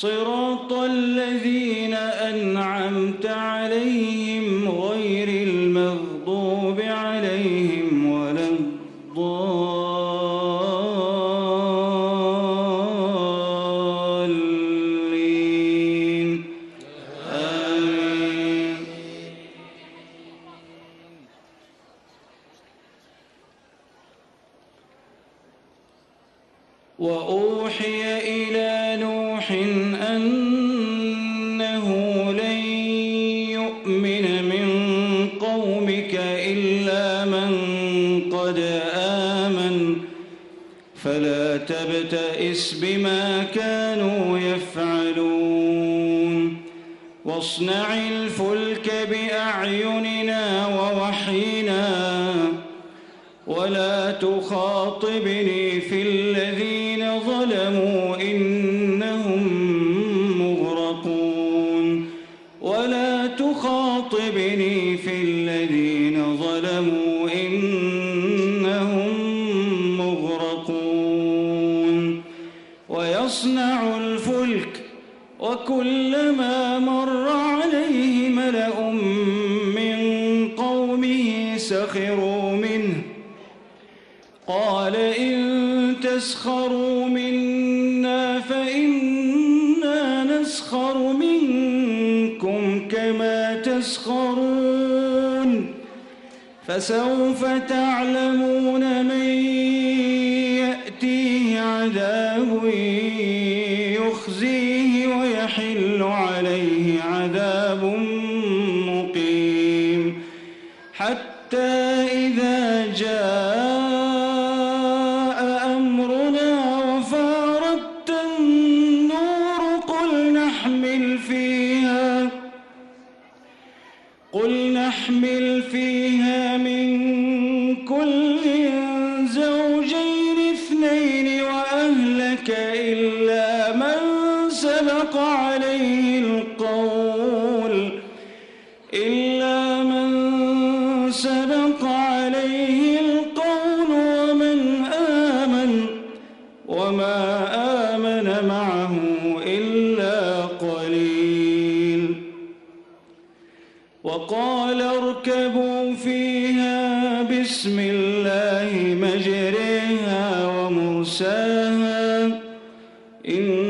صراط الذين أنعمت عليهم غير المغضوب عليهم ولا الضالين. آمين. وأوحي إلى تبتئس بما كانوا يفعلون واصنع الفلك بأعيننا ووحينا ولا تخاطبني سخروا منه. قال إن تسخروا منا فإنا نسخر منكم كما تسخرون. فسوف تعلمون وما آمن معه إلا قليل. وقال اركبوا فيها بسم الله مجريها ومرساها إن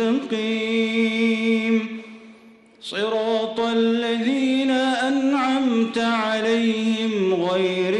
المستقيم صراط الذين أنعمت عليهم غير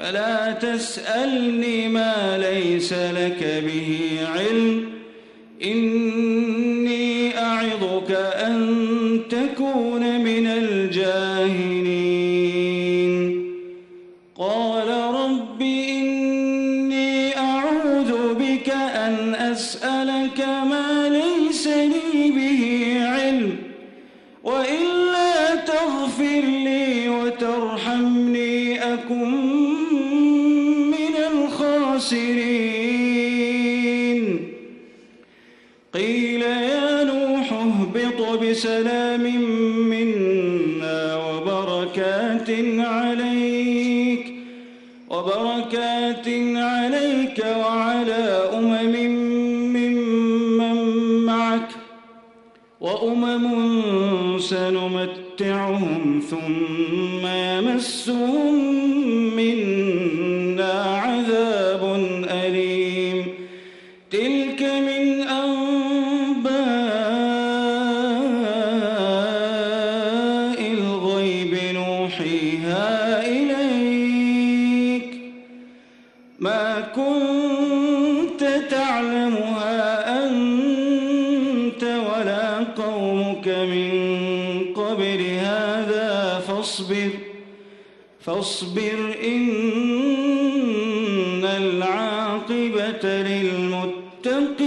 فلا تسألني ما ليس لك به علم. إني أعظك أن تكون من الجاهلين. قال رب إني الخاسرين. قيل يا نوح اهبط بسلام منا وبركات عليك وبركات عليك وعلى أمم ممن معك وأمم سنمتعهم ثم يمسهم تعلمها أنت ولا قومك من قبل هذا فاصبر فاصبر إن العاقبة للمتقين.